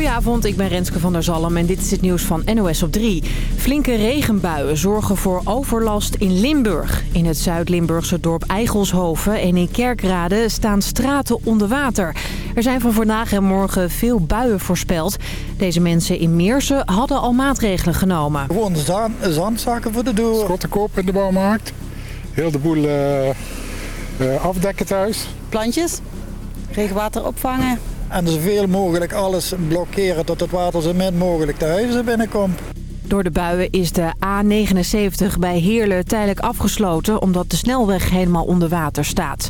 Goedenavond, ik ben Renske van der Zalm en dit is het nieuws van NOS op 3. Flinke regenbuien zorgen voor overlast in Limburg. In het Zuid-Limburgse dorp Eigelshoven en in Kerkrade staan straten onder water. Er zijn van vandaag en morgen veel buien voorspeld. Deze mensen in Meersen hadden al maatregelen genomen. Gewoon zand, zandzakken voor de deur. Schottenkoop in de bouwmarkt. Heel de boel uh, uh, afdekken thuis. Plantjes, regenwater opvangen. En zoveel mogelijk alles blokkeren tot het water zo min mogelijk de huizen binnenkomt. Door de buien is de A79 bij Heerlen tijdelijk afgesloten... omdat de snelweg helemaal onder water staat.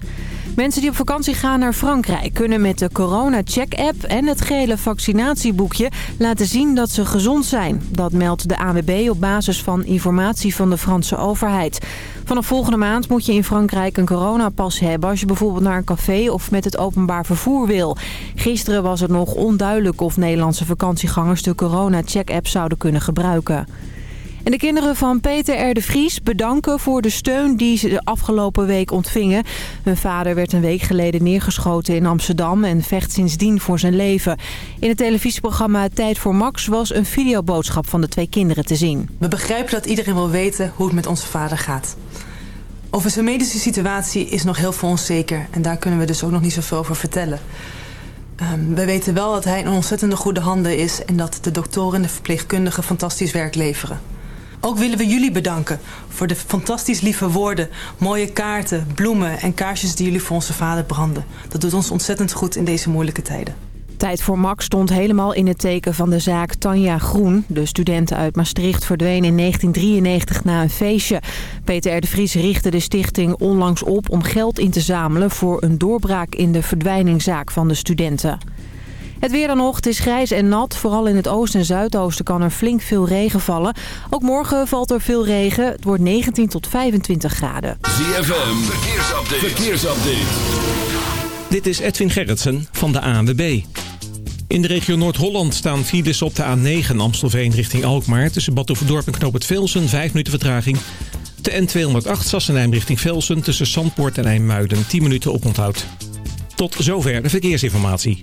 Mensen die op vakantie gaan naar Frankrijk kunnen met de Corona Check app en het gele vaccinatieboekje laten zien dat ze gezond zijn. Dat meldt de AWB op basis van informatie van de Franse overheid. Vanaf volgende maand moet je in Frankrijk een coronapas hebben als je bijvoorbeeld naar een café of met het openbaar vervoer wil. Gisteren was het nog onduidelijk of Nederlandse vakantiegangers de Corona Check app zouden kunnen gebruiken. De kinderen van Peter R. de Vries bedanken voor de steun die ze de afgelopen week ontvingen. Hun vader werd een week geleden neergeschoten in Amsterdam en vecht sindsdien voor zijn leven. In het televisieprogramma Tijd voor Max was een videoboodschap van de twee kinderen te zien. We begrijpen dat iedereen wil weten hoe het met onze vader gaat. Over zijn medische situatie is nog heel veel onzeker en daar kunnen we dus ook nog niet zoveel over vertellen. Um, we weten wel dat hij in ontzettende goede handen is en dat de doktoren en de verpleegkundigen fantastisch werk leveren. Ook willen we jullie bedanken voor de fantastisch lieve woorden, mooie kaarten, bloemen en kaarsjes die jullie voor onze vader branden. Dat doet ons ontzettend goed in deze moeilijke tijden. Tijd voor Max stond helemaal in het teken van de zaak Tanja Groen. De studenten uit Maastricht verdween in 1993 na een feestje. Peter R. de Vries richtte de stichting onlangs op om geld in te zamelen... voor een doorbraak in de verdwijningszaak van de studenten. Het weer dan nog. Het is grijs en nat. Vooral in het oosten en zuidoosten kan er flink veel regen vallen. Ook morgen valt er veel regen. Het wordt 19 tot 25 graden. ZFM, verkeersupdate. verkeersupdate. Dit is Edwin Gerritsen van de ANWB. In de regio Noord-Holland staan files op de A9 Amstelveen richting Alkmaar... tussen Badhoevedorp en Knoop het Velsen, 5 minuten vertraging. De N208 Sassenheim richting Velsen tussen Zandpoort en IJmuiden, 10 minuten oponthoud. Tot zover de verkeersinformatie.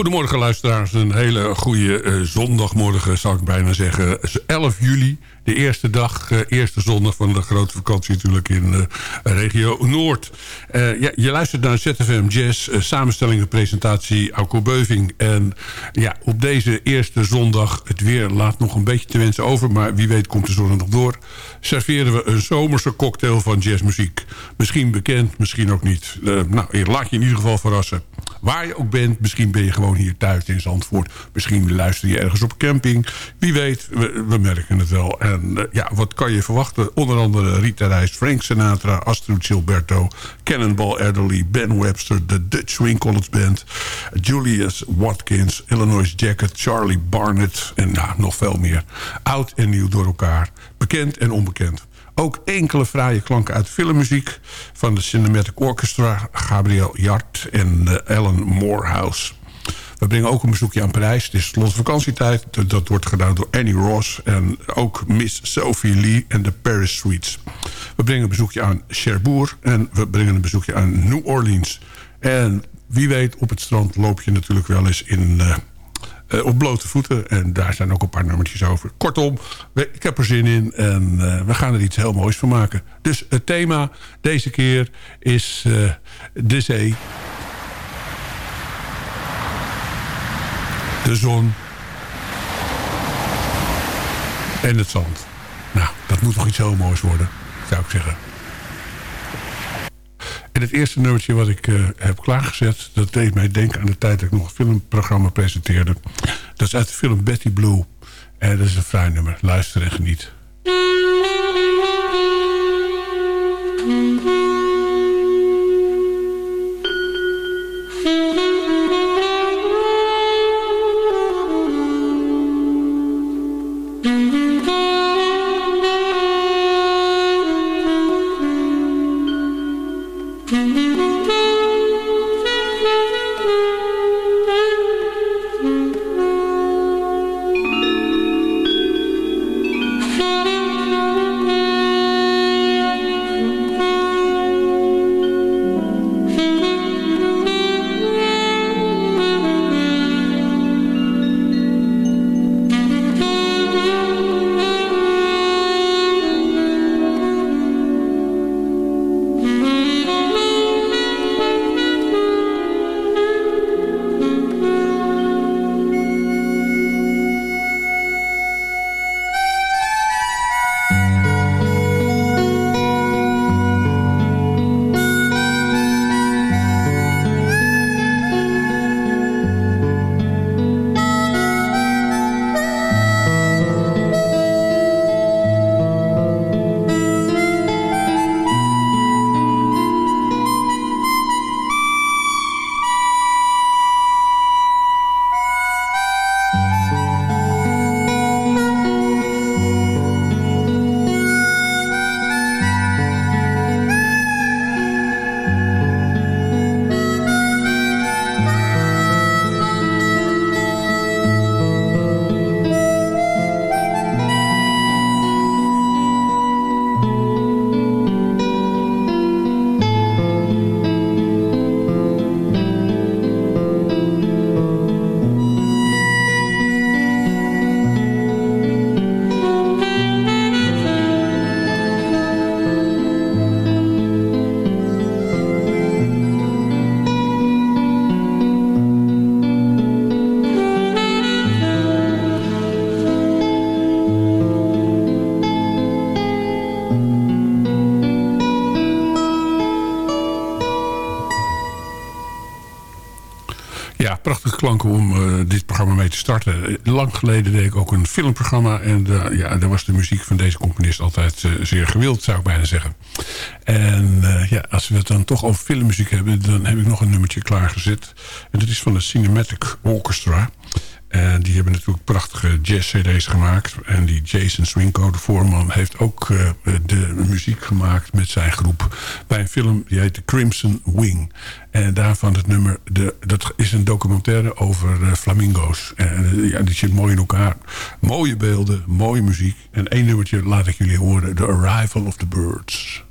Goedemorgen luisteraars, een hele goede uh, zondagmorgen zou ik bijna zeggen. 11 juli, de eerste dag, uh, eerste zondag van de grote vakantie natuurlijk in uh, regio Noord. ja, je luistert naar ZFM Jazz, samenstelling en presentatie Auko Beuving. En ja, op deze eerste zondag, het weer laat nog een beetje te wensen over... maar wie weet komt de zon er nog door... serveren we een zomerse cocktail van jazzmuziek. Misschien bekend, misschien ook niet. nou, laat je in ieder geval verrassen. Waar je ook bent, misschien ben je gewoon hier thuis in Zandvoort. Misschien luister je ergens op camping. Wie weet, we, we merken het wel. En uh, ja, wat kan je verwachten? Onder andere Rita Reis, Frank Sinatra, Astrid Gilberto... Cannonball Adderley, Ben Webster, de Dutch Swing College Band... Julius Watkins, Illinois Jacket, Charlie Barnett... en nou, nog veel meer. Oud en nieuw door elkaar. Bekend en onbekend. Ook enkele fraaie klanken uit filmmuziek... van de Cinematic Orchestra, Gabriel Jart en uh, Alan Morehouse. We brengen ook een bezoekje aan Parijs. Het is slot vakantietijd. Dat wordt gedaan door Annie Ross en ook Miss Sophie Lee en de Paris Suites. We brengen een bezoekje aan Cherbourg en we brengen een bezoekje aan New Orleans. En wie weet, op het strand loop je natuurlijk wel eens in... Uh, uh, op blote voeten. En daar zijn ook een paar nummertjes over. Kortom, ik heb er zin in. En uh, we gaan er iets heel moois van maken. Dus het thema deze keer is de zee. De zon. En het zand. Nou, dat moet toch iets heel moois worden, zou ik zeggen. En het eerste nummertje wat ik uh, heb klaargezet... dat deed mij denken aan de tijd dat ik nog een filmprogramma presenteerde. Dat is uit de film Betty Blue. En dat is een fraai nummer. Luister en geniet. Lang geleden deed ik ook een filmprogramma. En ja, daar was de muziek van deze componist altijd uh, zeer gewild, zou ik bijna zeggen. En ja, als we het dan toch over filmmuziek hebben... dan heb ik nog een nummertje klaargezet. En dat is van de Cinematic Orchestra. En die hebben natuurlijk prachtige jazz-cd's gemaakt. En die Jason Swinko, de voorman, heeft ook uh, de muziek gemaakt met zijn groep. Bij een film die heet The Crimson Wing. En daarvan het nummer, de, dat is een documentaire over uh, flamingo's. En uh, ja, die zit mooi in elkaar. Mooie beelden, mooie muziek. En één nummertje laat ik jullie horen. The Arrival of the Birds.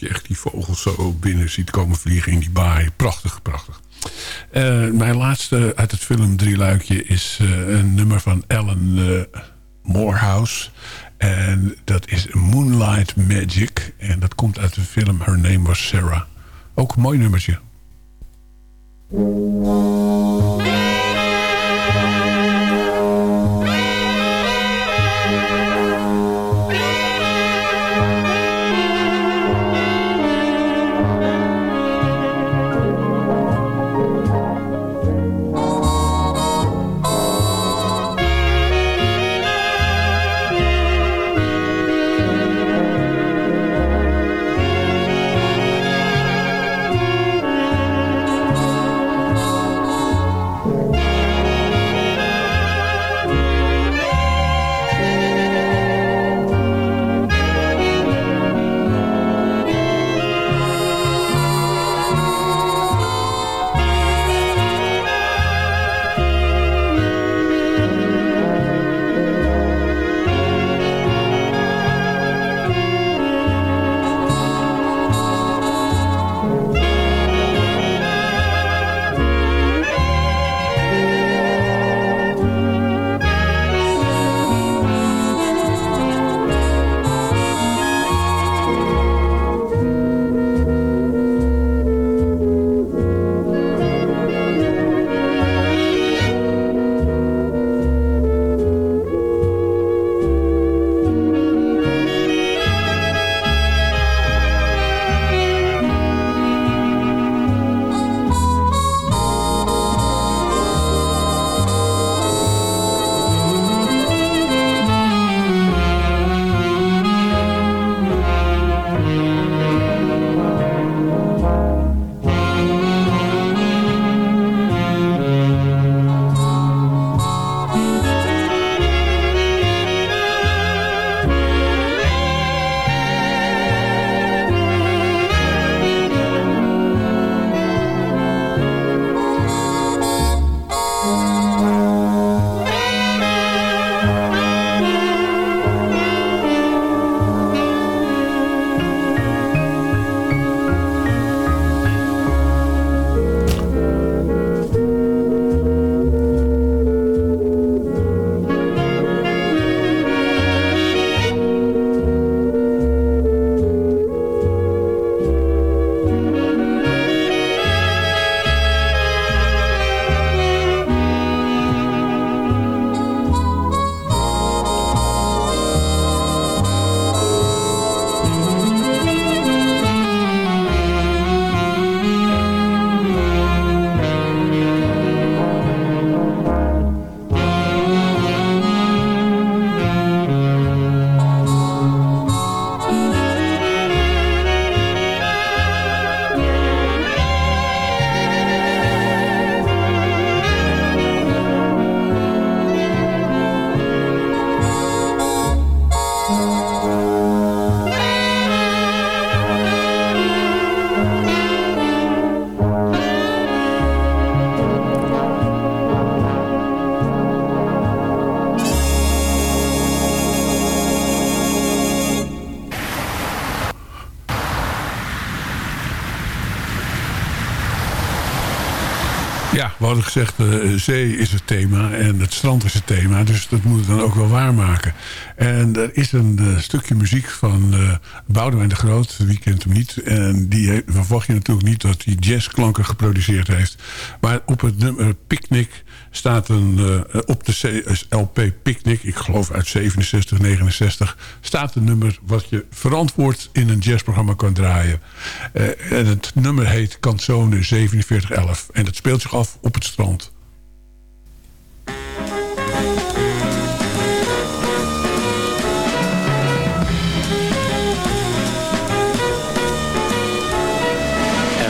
Je echt die vogels zo binnen ziet komen vliegen in die baai. Prachtig, prachtig. Uh, mijn laatste uit het film Drieluikje is uh, een nummer van Ellen uh, Morehouse. En dat is Moonlight Magic. En dat komt uit de film Her Name Was Sarah. Ook een mooi nummertje. Hadden gezegd, uh, zee is het thema en het strand is het thema. Dus dat moet het dan ook wel waarmaken. En er is een uh, stukje muziek van uh, Boudewijn de Groot. Wie kent hem niet? En die verwacht je natuurlijk niet dat hij jazzklanken geproduceerd heeft. Maar op het nummer Picnic staat een, uh, op de LP Picnic, ik geloof uit 67, 69... staat een nummer wat je verantwoord in een jazzprogramma kan draaien. Uh, en het nummer heet Canzone 4711. En dat speelt zich af op het strand.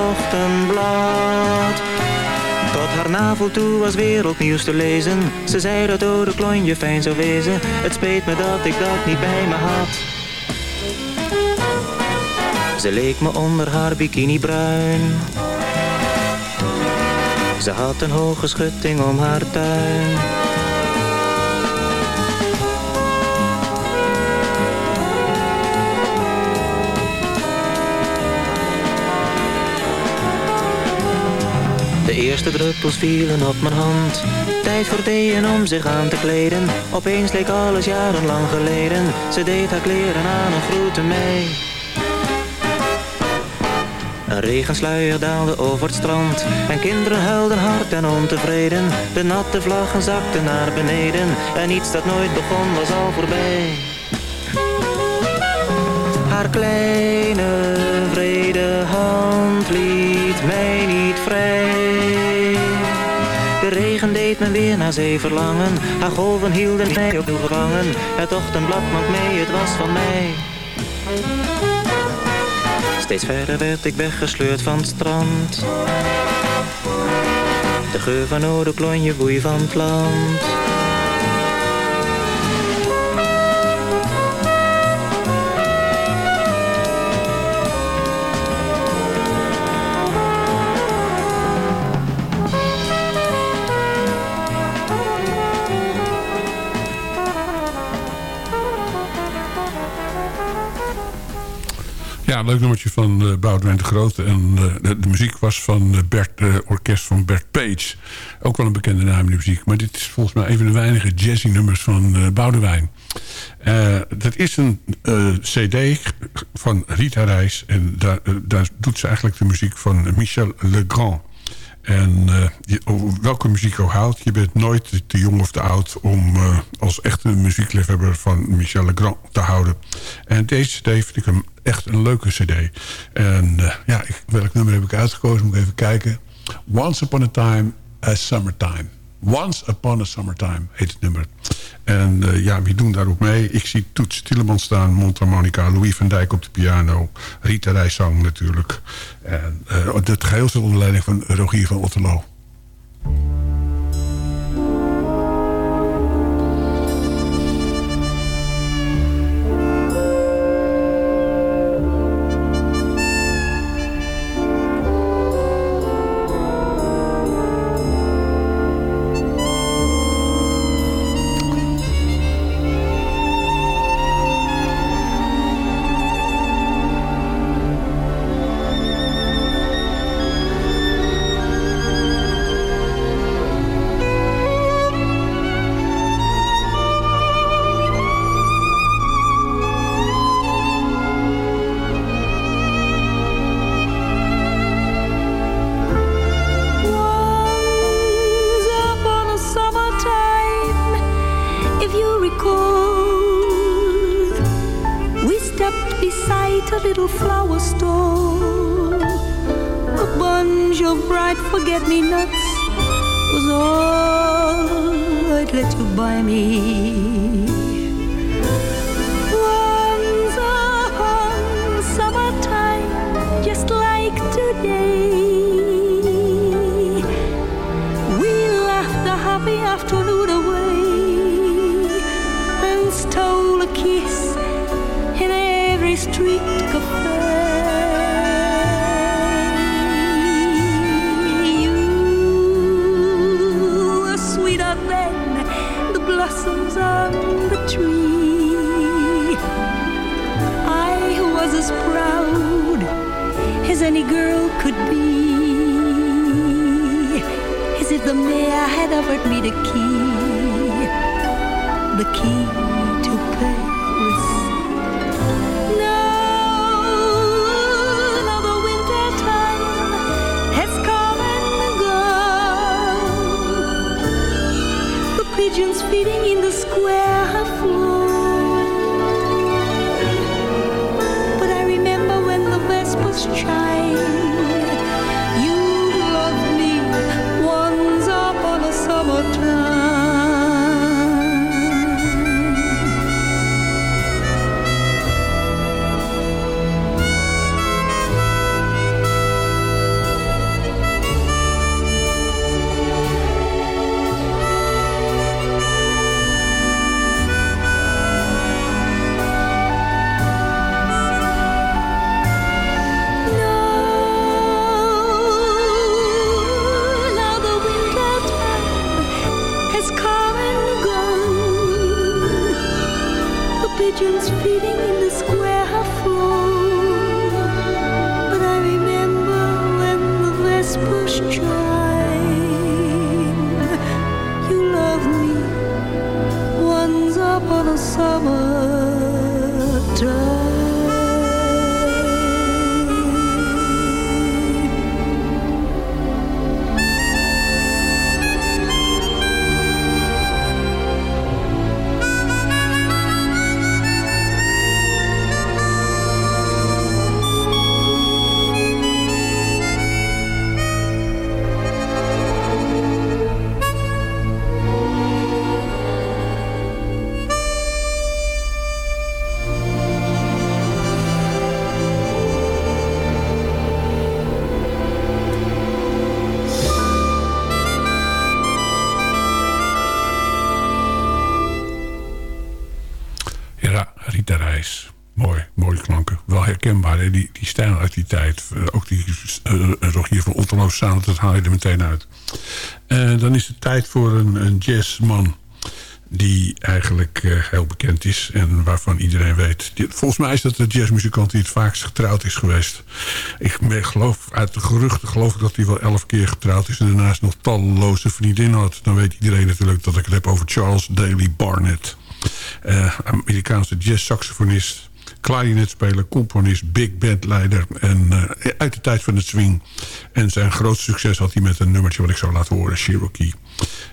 het ochtendblad Tot haar navel toe was wereldnieuws te lezen Ze zei dat oude klonje fijn zou wezen Het speet me dat ik dat niet bij me had ze leek me onder haar bikini bruin. Ze had een hoge schutting om haar tuin. Eerste druppels vielen op mijn hand. Tijd voor thee om zich aan te kleden. Opeens leek alles jarenlang geleden. Ze deed haar kleren aan en groette mij. Een regensluier daalde over het strand En kinderen huilden hard en ontevreden De natte vlaggen zakten naar beneden En iets dat nooit begon was al voorbij Haar kleine vrede hand liet mij weer naar zee verlangen Haar golven hielden mij op gevangen Het ochtendblad maakt mee, het was van mij Steeds verder werd ik weggesleurd van het strand. De geur van oude klonje boei van het land. Leuk nummertje van uh, Boudewijn de Grote. En uh, de, de, muziek was van uh, Bert, orkest van Bert Page. Ook wel een bekende naam in de muziek. Maar dit is volgens mij een van de weinige jazzy nummers van Boudewijn. dat is een cd van Rita Reis. En daar, daar doet ze eigenlijk de muziek van Michel Legrand. En uh, je, welke muziek ook haalt, je bent nooit te jong of te oud... om uh, als echte muziekliefhebber van Michel Legrand te houden. En deze cd vind ik hem echt een leuke cd. En uh, ja, ik, welk nummer heb ik uitgekozen? Moet ik even kijken. Once Upon a Time, a Summertime. Once Upon a Summertime heet het nummer. En uh, ja, wie doen daar ook mee? Ik zie Toets Tielemans staan, mondharmonica, Louis van Dijk op de piano, Rita Rijsang natuurlijk. En uh, het geheel onder leiding van Rogier van Otterlo. Any girl could be. As if the mayor had offered me the key, the key tijd. Eh, ook die uh, Rogier van Otterlo sound, dat haal je er meteen uit. Eh, dan is het tijd voor een, een jazzman die eigenlijk eh, heel bekend is en waarvan iedereen weet. Volgens mij is dat de jazzmuzikant die het vaakst getrouwd is geweest. Ik geloof, uit de geruchten geloof ik dat hij wel elf keer getrouwd is... en daarnaast nog talloze vriendinnen had. Dan weet iedereen natuurlijk dat ik het heb over Charles Daly Barnett. Eh, Amerikaanse jazzsaxofonist, klarinetspeler, componist, big bandleider... en eh, uit de tijd van het swing. En zijn grootste succes had hij met een nummertje wat ik zou laten horen, Cherokee.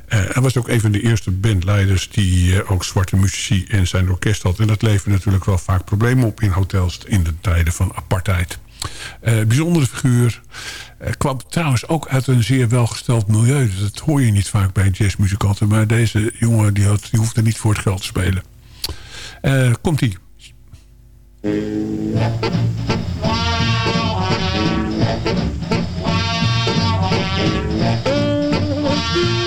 Eh, hij was ook een van de eerste bandleiders die eh, ook zwarte muzici in zijn orkest had. En dat leverde natuurlijk wel vaak problemen op in hotels in de tijden van apartheid. Bijzondere figuur. Kwam trouwens ook uit een zeer welgesteld milieu. Dat hoor je niet vaak bij jazzmuzikanten. Maar deze jongen die, had, die hoefde niet voor het geld te spelen. Eh, Komt-ie. Thank you.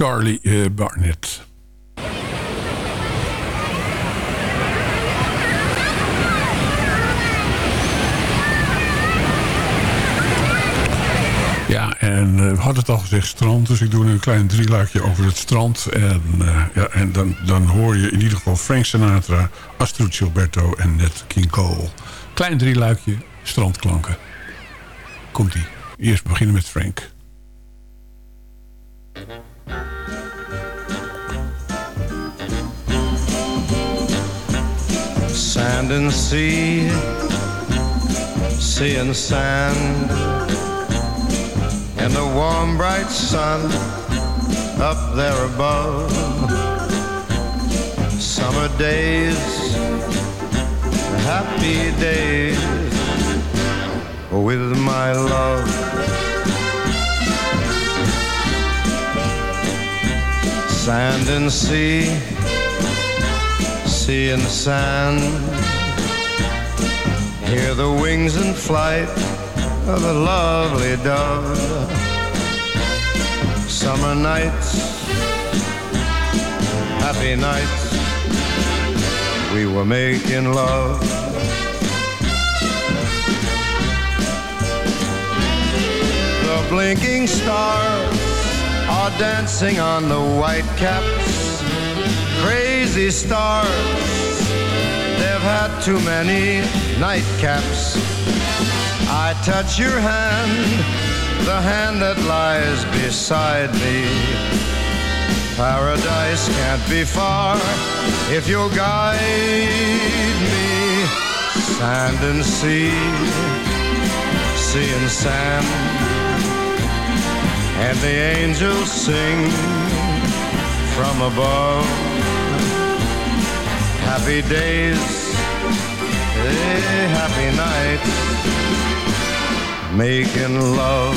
Charlie eh, Barnett. Ja, en eh, we hadden het al gezegd, strand. Dus ik doe een klein drieluikje over het strand. En, eh, ja, en dan, dan hoor je in ieder geval Frank Sinatra, Astrid Gilberto en Nat King Cole. Klein drieluikje, strandklanken. Komt-ie. Eerst beginnen met Frank. Sea, sea and sand, and the warm bright sun up there above. Summer days, happy days with my love. Sand and sea, sea and sand. Hear the wings in flight of a lovely dove. Summer nights, happy nights, we were making love. The blinking stars are dancing on the white caps. Crazy stars, they've had too many nightcaps. I touch your hand, the hand that lies beside me. Paradise can't be far if you'll guide me. Sand and sea, sea and sand, and the angels sing from above. Happy days, happy nights, making love.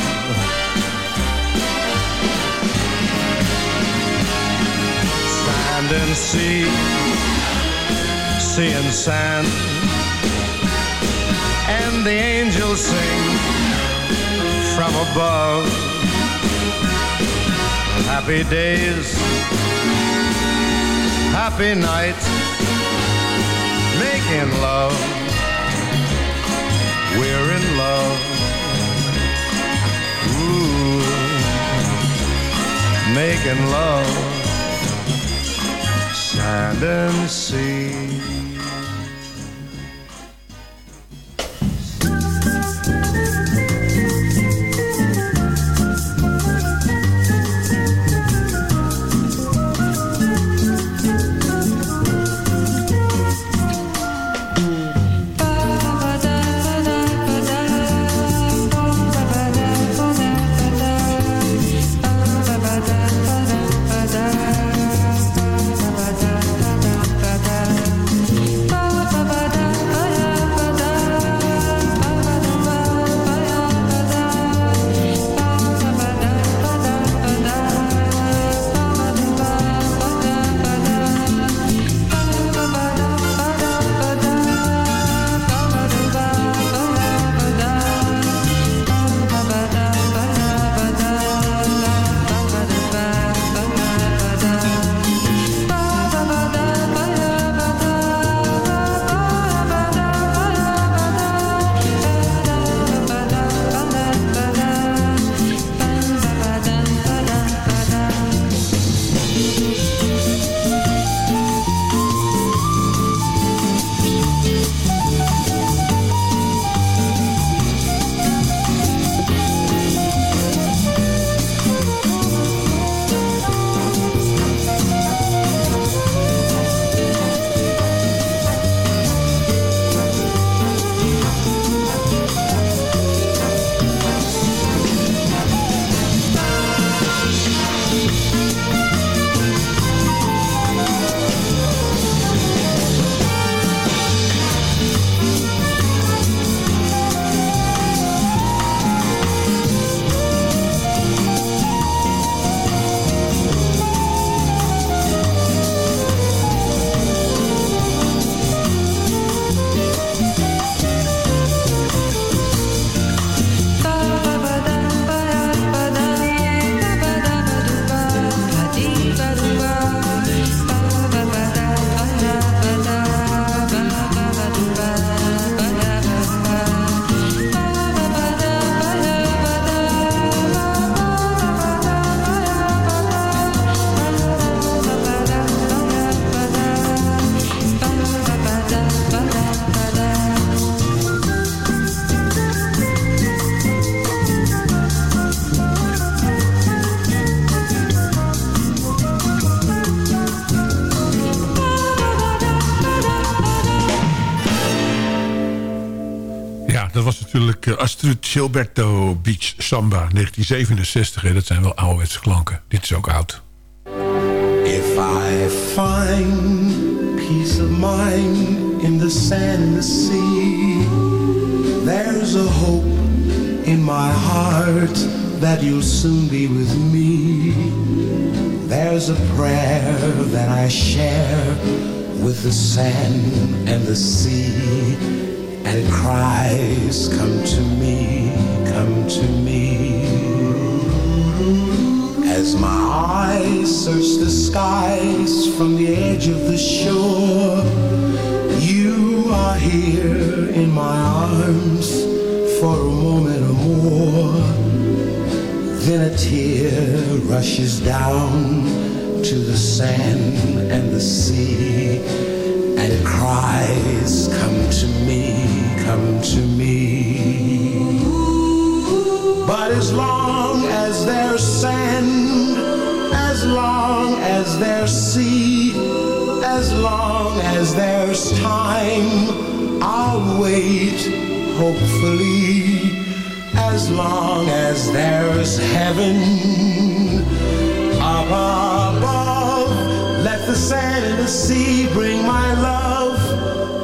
Sand and sea, sea and sand, and the angels sing from above. Happy days, happy nights, making love. We're in love. Ooh, making love. Sand and sea. Astrid Gilberto Beach Samba 1967. Hè. Dat zijn wel ouderwetse klanken. Dit is ook oud. If I find peace of mind in the sand and the sea, there's a hope in my heart that you'll soon be with me. There's a prayer that I share with the sand and the sea, and cries, Come to me, come to me. As my eyes search the skies from the edge of the shore, you are here in my arms for a moment or more. Then a tear rushes down to the sand and the sea, and cries, Come to me, come to me. But as long as there's sand, as long as there's sea, as long as there's time, I'll wait hopefully. As long as there's heaven above, the sand and the sea bring my love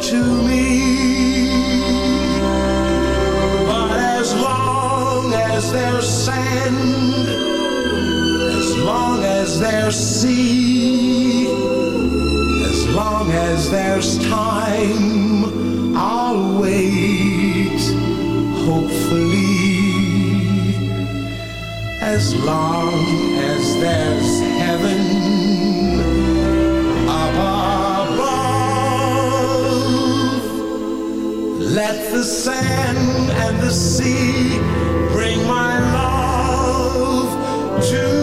to me. But as long as there's sand, as long as there's sea, as long as there's time, I'll wait, hopefully. As long as there's heaven let the sand and the sea bring my love to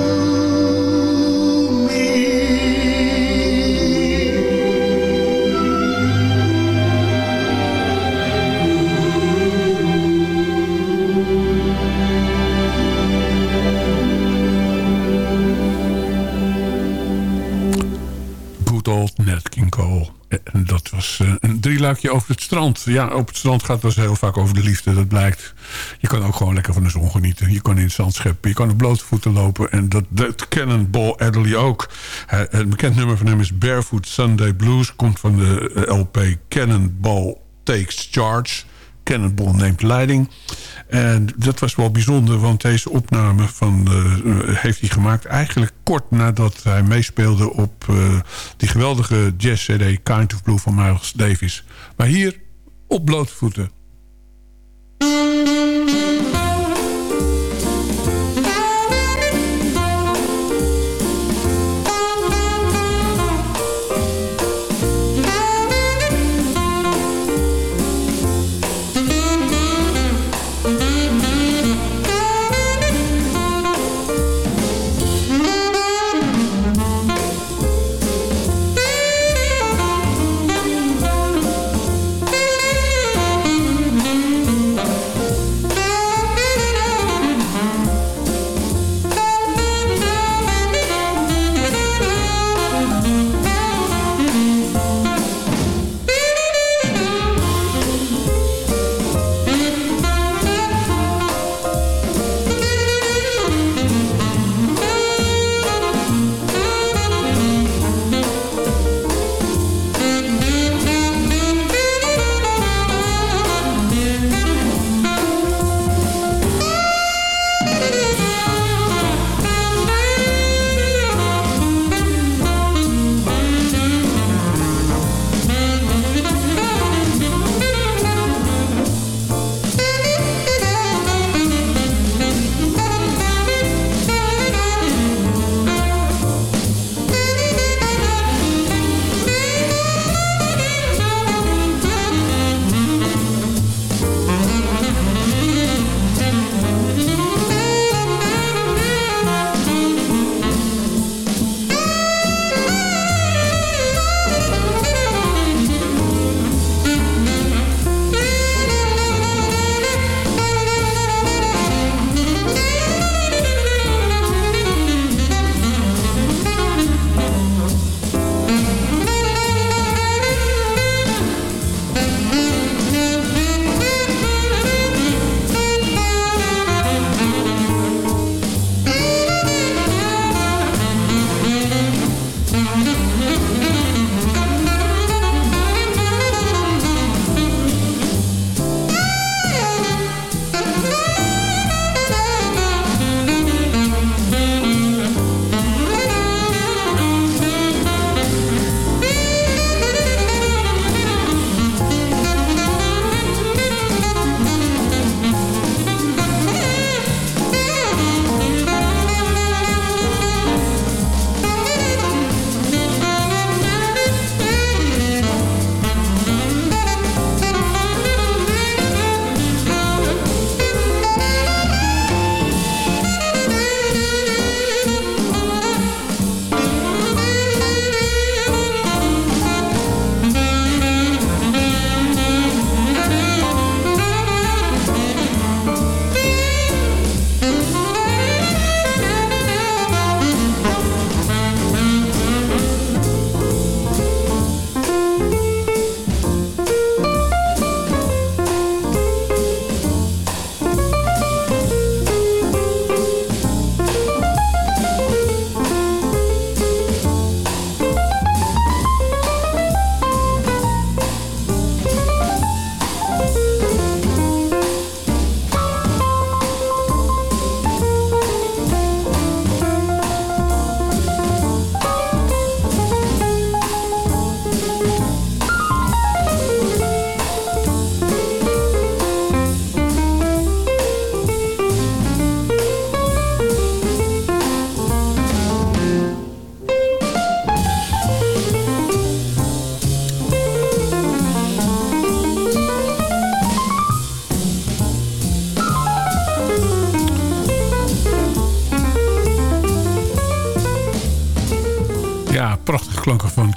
old Nat King Cole. En dat was eh, een drieluikje over het strand. Ja, op het strand gaat het dus heel vaak over de liefde. Dat blijkt. Je kan ook gewoon lekker van de zon genieten. Je kan in het zand scheppen. Je kan op blote voeten lopen. En dat doet Cannonball Adderley ook. Het bekend nummer van hem is Barefoot Sunday Blues. Komt van de eh, LP Cannonball Takes Charge. Cannonball neemt leiding. En dat was wel bijzonder, want deze opname van, eh, heeft hij gemaakt... eigenlijk kort nadat hij meespeelde op eh, die geweldige jazz-cd... Kind of Blue van Miles Davis. Maar hier op blote voeten.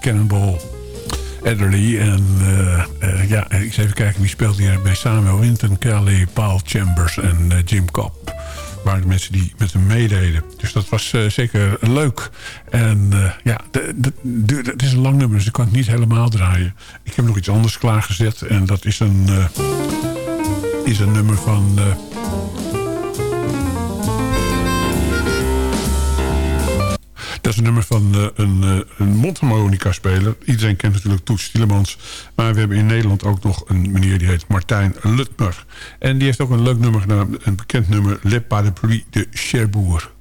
Cannonball Adderley. En eh, eh, ja, ik eens even kijken wie speelt hier bij Samuel Winton, Kelly, Paul Chambers en eh, Jim Cobb. Waren de mensen die met hem meededen. Dus dat was zeker leuk. En ja, het is een lang nummer, dus ik kan het niet helemaal draaien. Ik heb nog iets anders klaargezet. En dat is een, is een nummer van... een nummer van uh, een, uh, een mondharmonica-speler. Iedereen kent natuurlijk Toets Tielemans. Maar we hebben in Nederland ook nog een meneer die heet Martijn Lutmer. En die heeft ook een leuk nummer gedaan. Een bekend nummer, Le Parapluie de Cherbourg.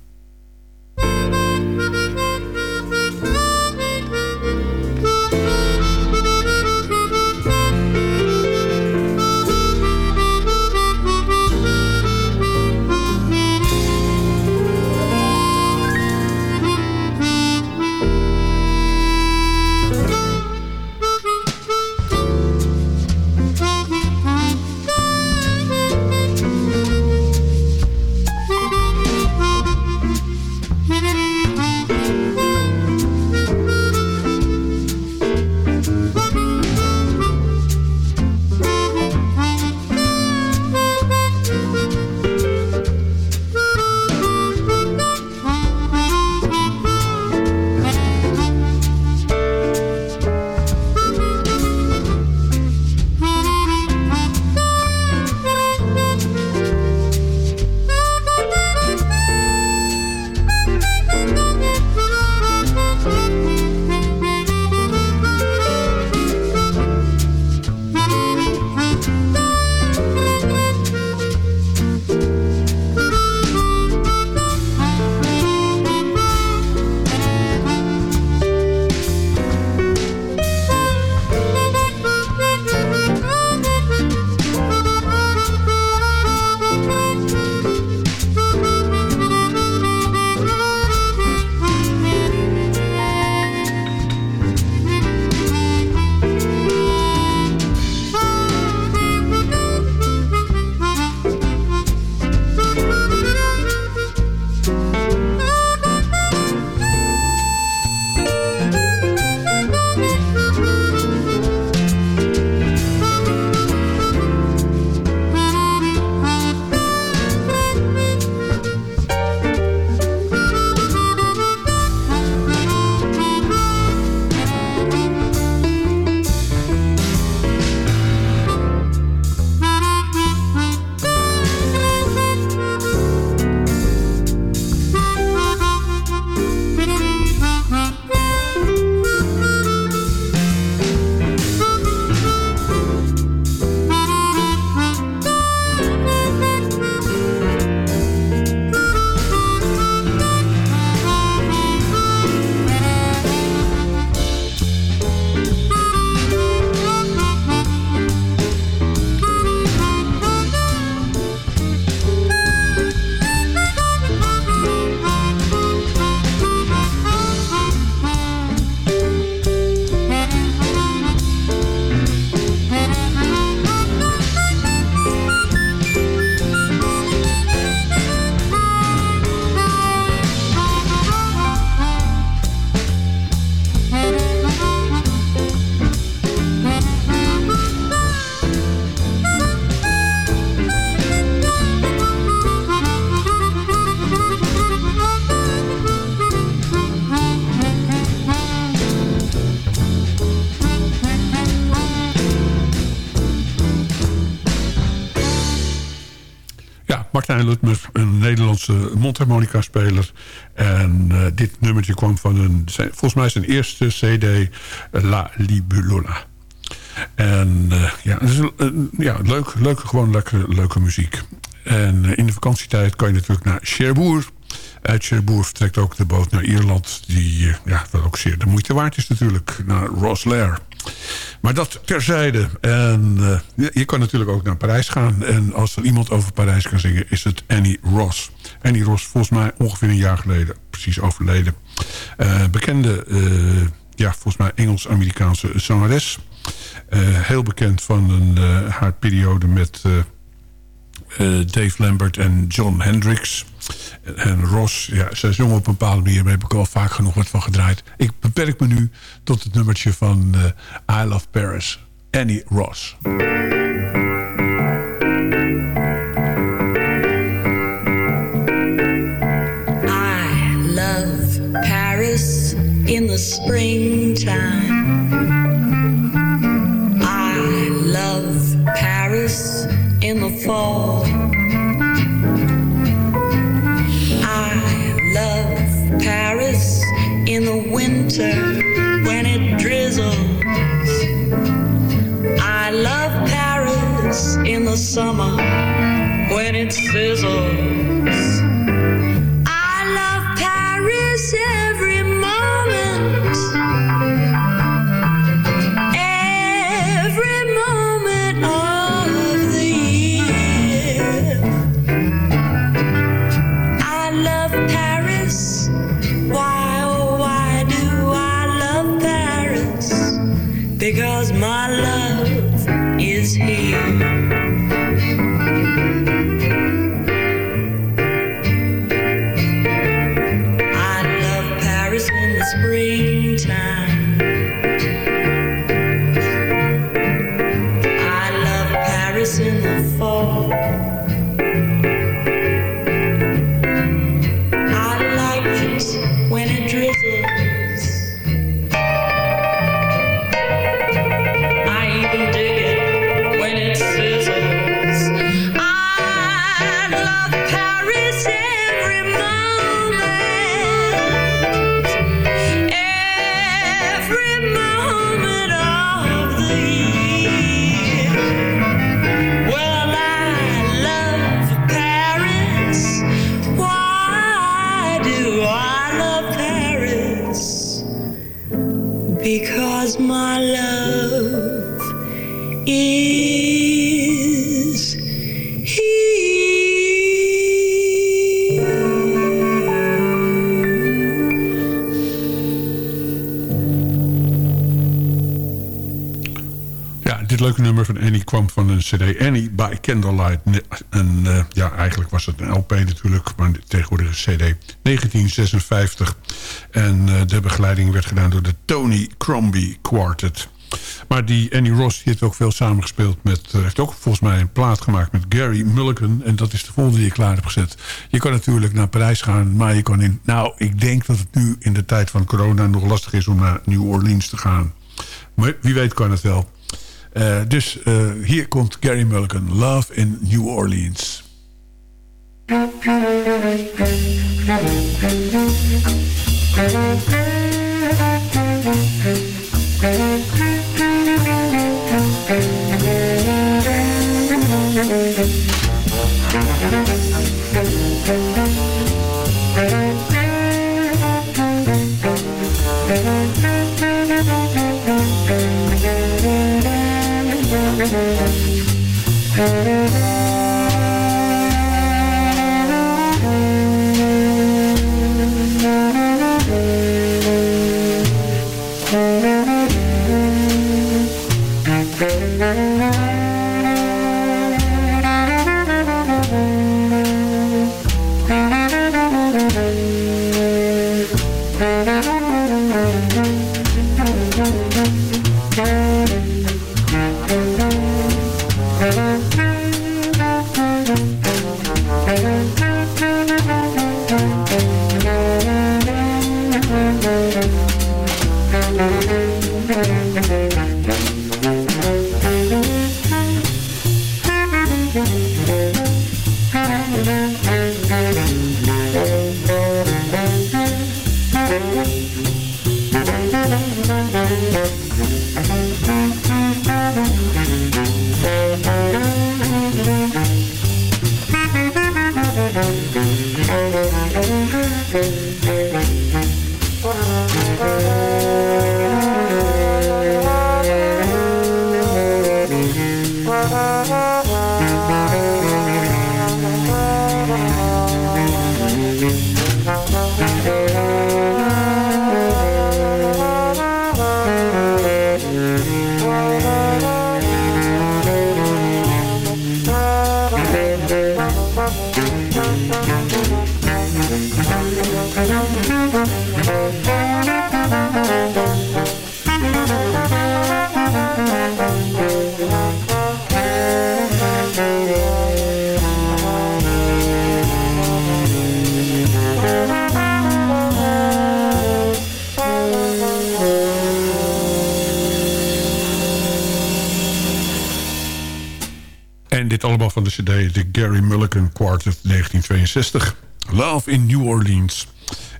Een Nederlandse mondharmonica-speler. En uh, dit nummertje kwam van een, zijn, volgens mij zijn eerste cd, La Libellula. En uh, ja, ja leuk, leuke, gewoon lekker, leuke muziek. En in de vakantietijd kan je natuurlijk naar Cherbourg. Uit Cherbourg vertrekt ook de boot naar Ierland. Die ja, wat ook zeer de moeite waard is natuurlijk. Naar Roslair. Maar dat terzijde. En uh, je kan natuurlijk ook naar Parijs gaan. En als er iemand over Parijs kan zingen, is het Annie Ross. Annie Ross, volgens mij ongeveer een jaar geleden, precies overleden. Uh, bekende, uh, ja, volgens mij Engels-Amerikaanse zangeres. heel bekend van een, haar periode met eh, Dave Lambert en John Hendricks. En Ross, ja, ze zongen op een bepaalde manier... heb ik al vaak genoeg wat van gedraaid. Ik beperk me nu tot het nummertje van uh, I Love Paris. Annie Ross. In the springtime. When it drizzles. I love Paris in the summer when it sizzles. Cd. Annie by Candlelight. En uh, ja, eigenlijk was het een LP natuurlijk. Maar tegenwoordig een cd. 1956. En uh, de begeleiding werd gedaan door de Tony Crombie Quartet. Maar die Annie Ross heeft ook veel samengespeeld met... Uh, heeft ook volgens mij een plaat gemaakt met Gary Mulligan. En dat is de volgende die ik klaar heb gezet. Je kan natuurlijk naar Parijs gaan, maar je kan in... Nou, ik denk dat het nu in de tijd van corona nog lastig is om naar New Orleans te gaan. Maar wie weet kan het wel. Eh, dus eh, hier komt Gary Mulligan, Love in New Orleans. Thank Quartet 1962. Love in New Orleans.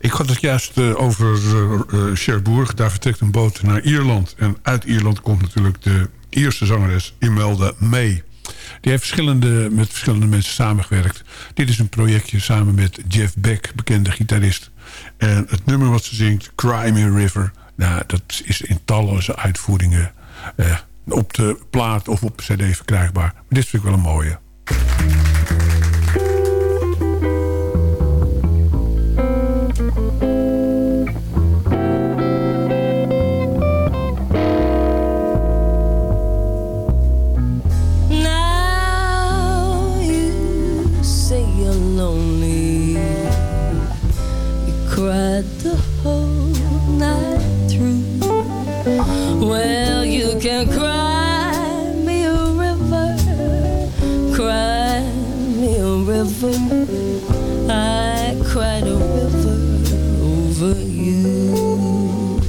Ik had het juist eh, over uh, Cherbourg. Daar vertrekt een boot naar Ierland. En uit Ierland komt natuurlijk de Ierse zangeres Imelda May. Die heeft verschillende, met verschillende mensen samengewerkt. Dit is een projectje samen met Jeff Beck, bekende gitarist. En het nummer wat ze zingt, Cry Me River... Nou, dat is in talloze uitvoeringen eh, op de plaat of op cd verkrijgbaar. Maar dit vind ik wel een mooie. Cried the whole night through. Well, you can cry me a river, cry me a river. I cried a river over you.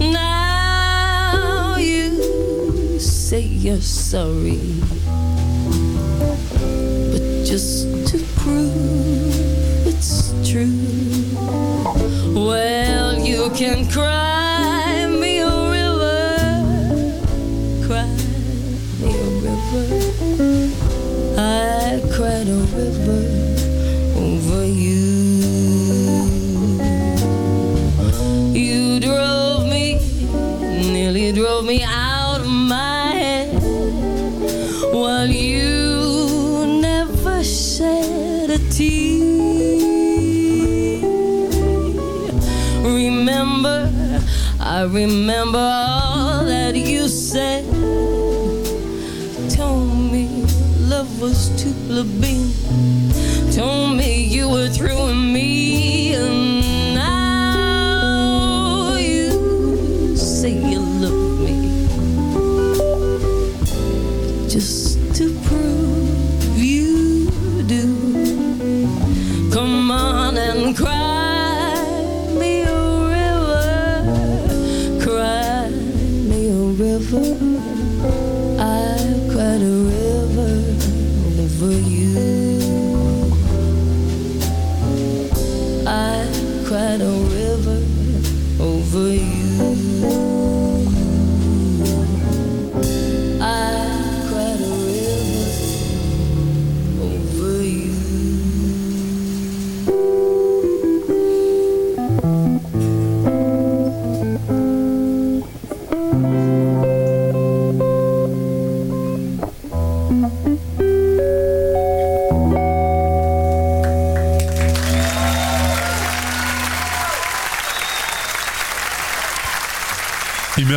Now you say you're sorry, Well, you can cry I remember all that you said. Told me love was too plebeian. Told me you were through with me.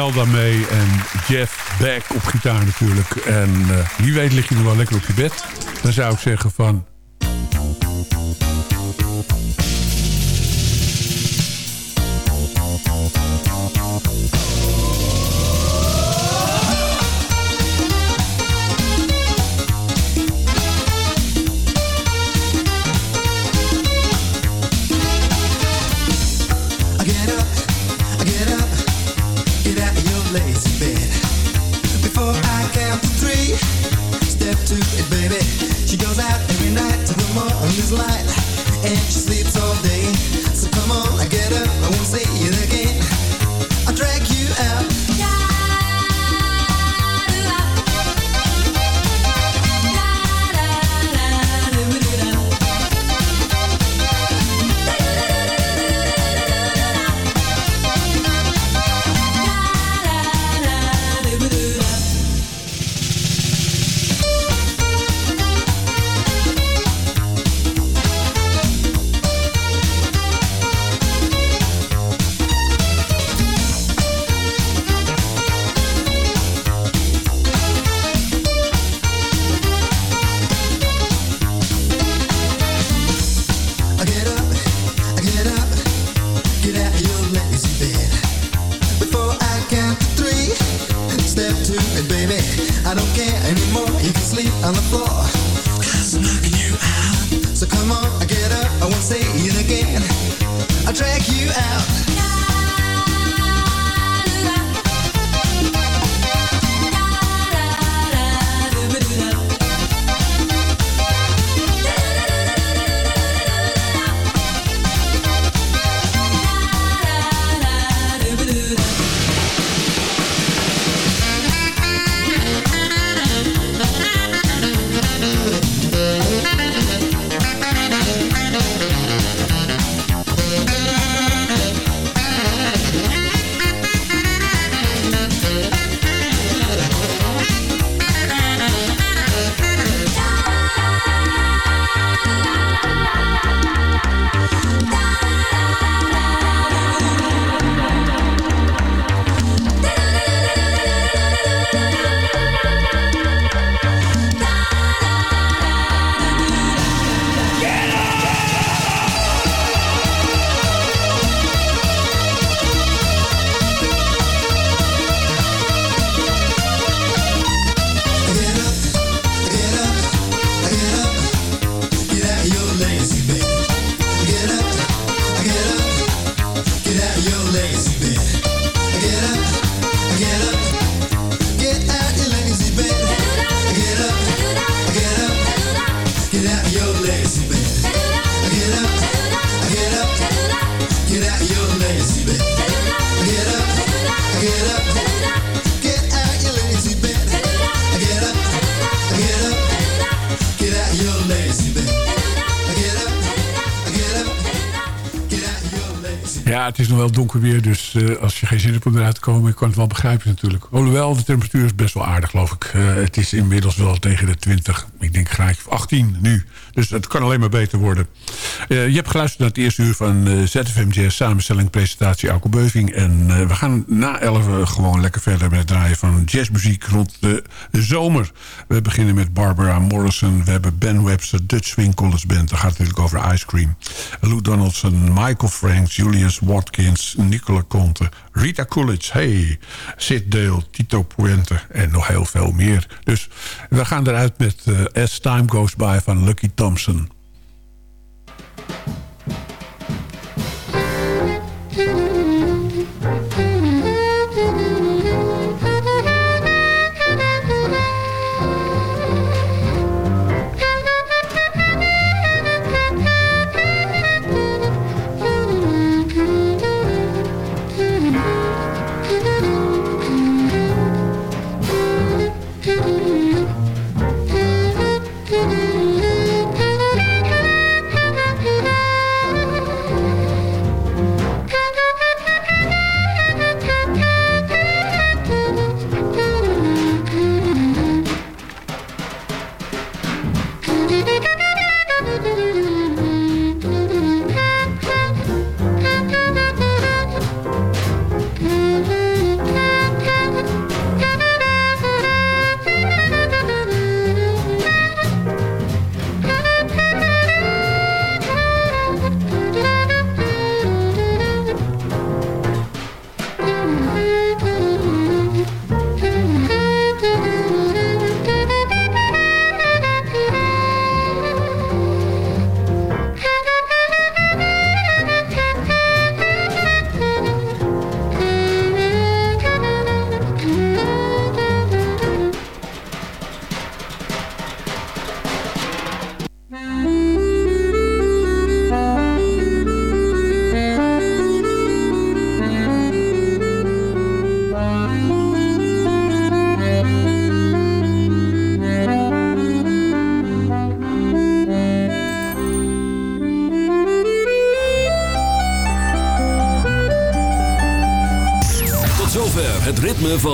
Imelda mee en Jeff Beck op gitaar natuurlijk. En eh, wie weet lig je nog wel lekker op je bed. Dan zou ik zeggen van... She goes out every night to the morning's light, and she sleeps all day. Donker weer, dus eh, als je geen zin hebt om eruit te komen... je kan het wel begrijpen natuurlijk. Hoewel, de temperatuur is best wel aardig, geloof ik. Eh, het is inmiddels wel tegen de 20, ik denk graag 18 nu. Dus het kan alleen maar beter worden. Eh, je hebt geluisterd naar het eerste uur van Jazz... samenstelling, presentatie, Alko Beuving. En eh, we gaan na 11 gewoon lekker verder met het draaien van jazzmuziek rond de zomer. We beginnen met Barbara Morrison. We hebben Ben Webster, Dutch Swing College Band. Dat gaat natuurlijk over Ice Cream. Lou Donaldson, Michael Franks, Julius Watkins, Nicola Conte... Rita Coolidge, hey, Sid Dale, Tito Puente en nog heel veel meer. Dus we gaan eruit met As Time Goes By van Lucky Thompson.